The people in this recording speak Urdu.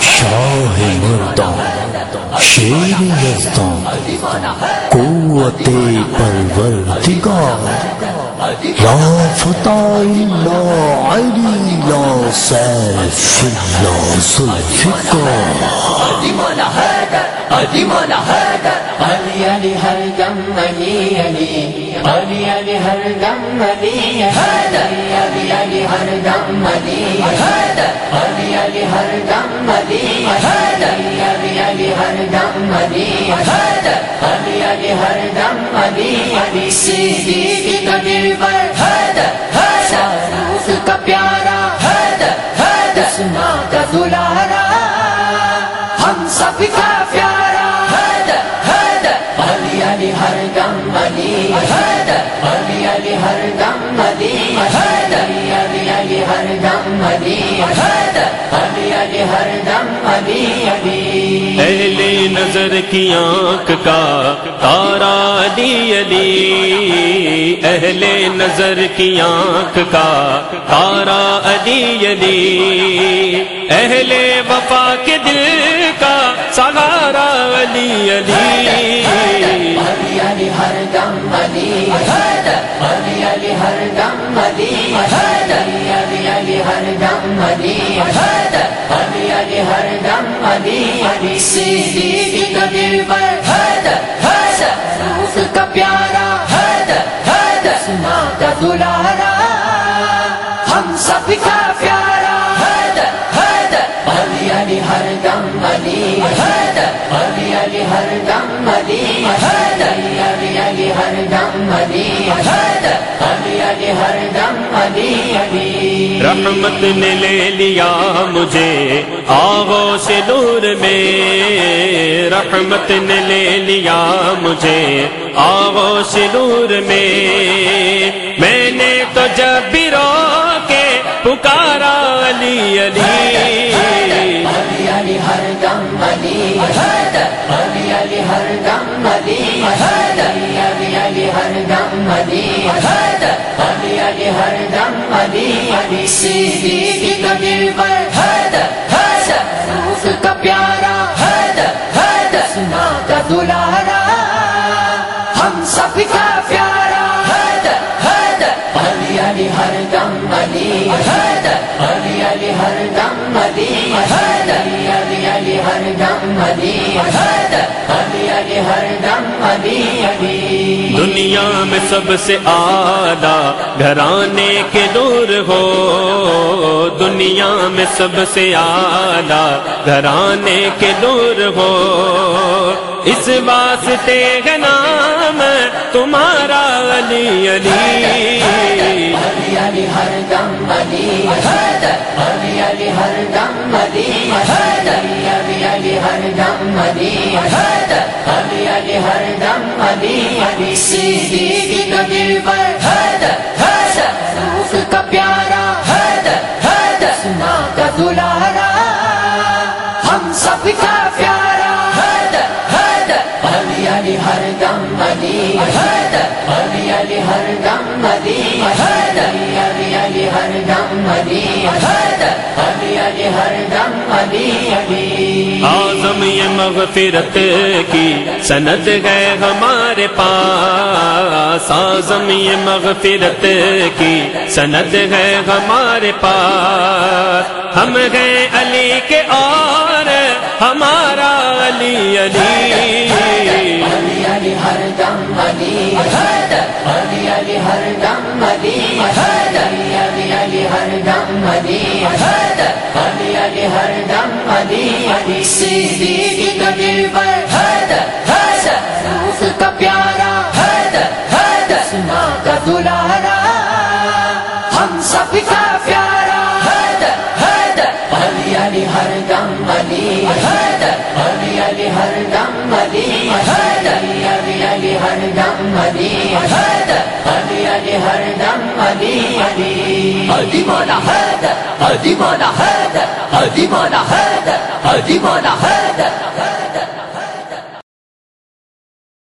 شاہ مردان شیر یزدان قوت پروردگار لا فتح الا علی لا سیف الا ذوالفقار علی علی ہر دم علی علی. ہر دم علی علی. علی ہر دم حیدر. علی علی ہر دم علی علی. علی ہر دم حیدر. علی علی ہر دم کا دل پر. حیدر. حیدر. شاہ کا پیارا علی ہر دم علی علی علی ہر دم علی علی علی علی ہر دم علی علی علی ہر دم علی علی۔ اہل نظر کی آنکھ کا تارا علی علی۔ اہل نظر کی آنکھ کا تارا علی علی۔ اہل وفا کے دل کا سہارا علی علی۔ ہر دم علی علی علی ہر دم علی علی علی علی ہر دم علی علی علی ہر دم علی علی کا دل پر کا پیارا علی ہر دم علی حیدر علی علی ہر دم علی حیدر علی علی ہر دم علی حیدر علی علی ہر دم علی علی۔ رحمت نے لے لیا مجھے آغو سے دور میں۔ رحمت نے لے لیا مجھے آغو سے دور میں۔ میں نے تو جب بھی رو کے پکارا علی علی علی حیدر علی علی ہر دم علی حیدر علی علی ہر دم علی حیدر علی علی ہر دم علی علی صدیق کا دل پر کا پیارا کا دلارا، ہم سب کا پیارا حیدر علی علی ہر دم علی حیدر علی علی ہر دم علی حیدر علی علی ہر دم علی حیدر علی علی ہر دم علی علی دنیا میں سب سے آلہ گھرانے کے دور ہو دنیا میں سب سے آلہ گھرانے کے دور ہو اس واسطے کا نام تمہارا علی علی علی ہر دم علی علی علی ہر دم علی ہر دم علی حیدر علی علی ہر دم علی علی صدیق کا دل پر حیدر حیدر روح کا پیارا حیدر حیدر اسما کا دلارا، ہم سب کا پیارا حیدر حیدر علی علی ہر دم علی حیدر علی علی ہر دم علی حیدر علی علی علی ہر دم علی حیدر علی علی ہر دم علی۔ علی ہاں۔ مغفرت کی سند ہے ہمارے پاس، آزم یہ مغفرت کی سند ہے ہمارے پاس۔ ہم گئے علی کے اور، ہمارا علی علی۔ علی علی، ہر دم علی علی۔ کا دل حیدر حیدر کا پیارا حیدر حیدر سنا کا دلارا ہم سب کا پیارا حیدر حیدر علی علی ہر دم علی حیدر علی علی ہر دم علی حیدر ہر دم علی حیدر علی علی ہر دم علی علی علی مولا حد علی مولا حد علی مولا حد علی مولا حد